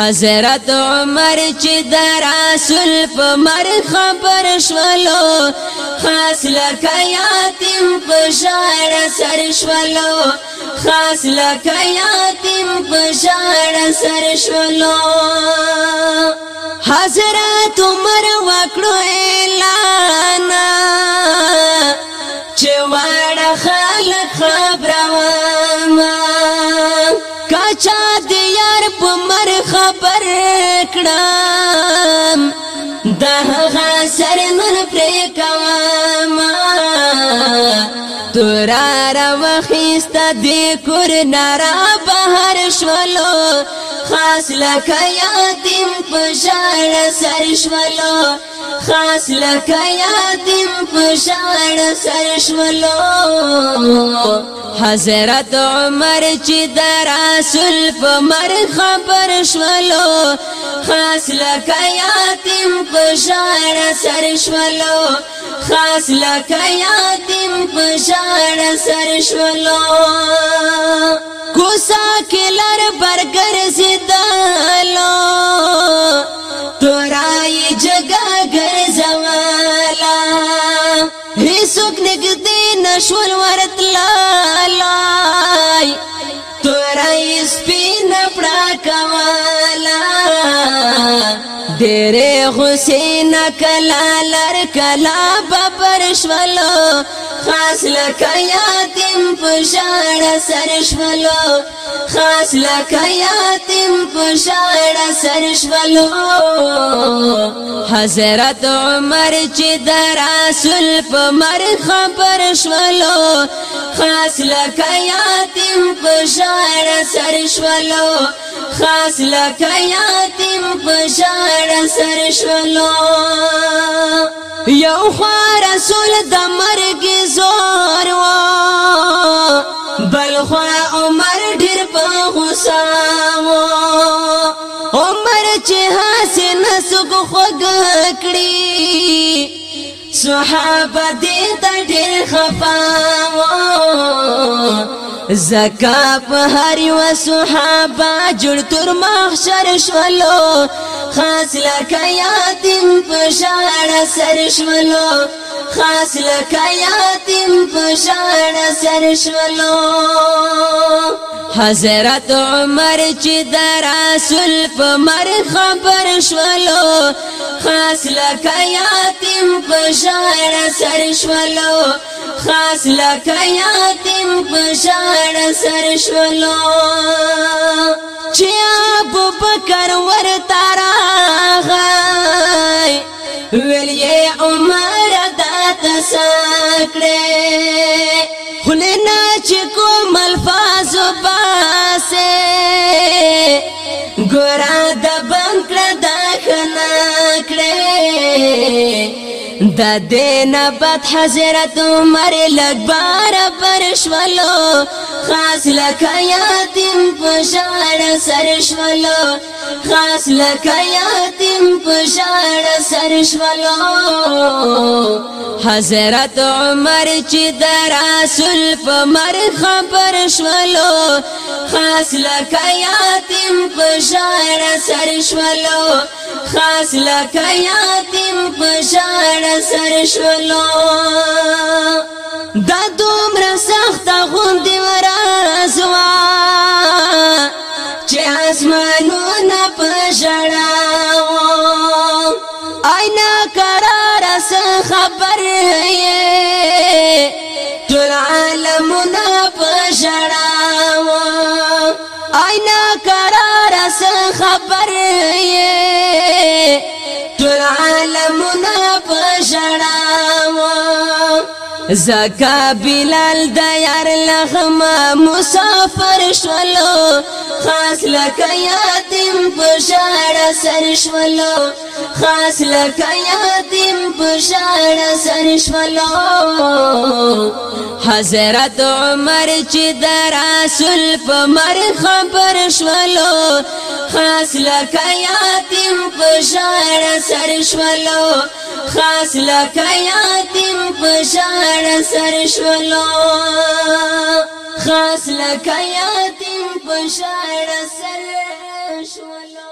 حضرت عمر چې د رسول په مر خبر شولو خاص لکه یتیم په شار سر شولو خاص لکه یتیم په شار سر شولو حضرت عمر چا د یار په مر خبر کړم دا هغه سر من پرې کوم تر را وخیست د کور نارا بهر شولو خاص لکه یتیم پشاړه سر شولو خاص لکه یتیم پشاړه سر شولو حضرت عمر چې د رسول په مر خبر شولو خاص لکه یتیم پشاړه سر شولو خاص لکه یتیم پشاړه سر شولو کوسا کې لر برګر زدالو تورای جگا ګر زوالا هیڅوک نګدې نشول ورت لالای تورای سپین پړا کوالا ډېر حسین کلا لر کلا ببر شولو خاص لکه یاتیم پشاړه سرشولو خاص لکه یاتیم پشاړه سرشولو حضرت عمر چې در رسول په مر خبر شولو خاص لکه یاتیم پشاړه سرشولو خاص لکه یاتیم پشاړه سرشولو یو خاص شاو عمر چې حسن سګ خوګ کړی صحابه دې د ډېر خفاو زکا په هر یو صحابه جوړ تر محشر شولو خاص لکه یاتیم په شاړه سر شولو خاص لکه یاتیم په شاړه سر شولو حضرت عمر چې د رسول په مر خبر شولو خاص لکه یتیم په شار سر شولو خاص لکه یتیم په شار سر شولو چې ابو بکر ورته راغی ویل یې عمر دا تسکړه خلنا چې کوم الفاظ په ګورا د بنکړ د خنا کړې د دین بعد حضرت عمر لګبار پر شولو خاص لکه یتیم پشان سرشولو خاص لکا یاتیم پشان سرشولو حضرت عمر چی در رسول پا مر خبر شولو خاص لکا یاتیم پشان سرشولو خاص لکا یاتیم پشان سرشولو دا دومره سخت غوندی ور خبر ہے تر عالم نپ شرا آئینہ کرار سے خبر ہے زکا بلال د یار لغما مسافر شولو خاص لکه یتیم بشاړه سر شولو خاص لکه یتیم بشاړه سر شولو حضرت عمر چې د رسول په مر خبر شولو خاص لکه یاتیم پشار سر شولو خاص لکه یاتیم پشار سر شولو خاص لکه یاتیم پشار سر شولو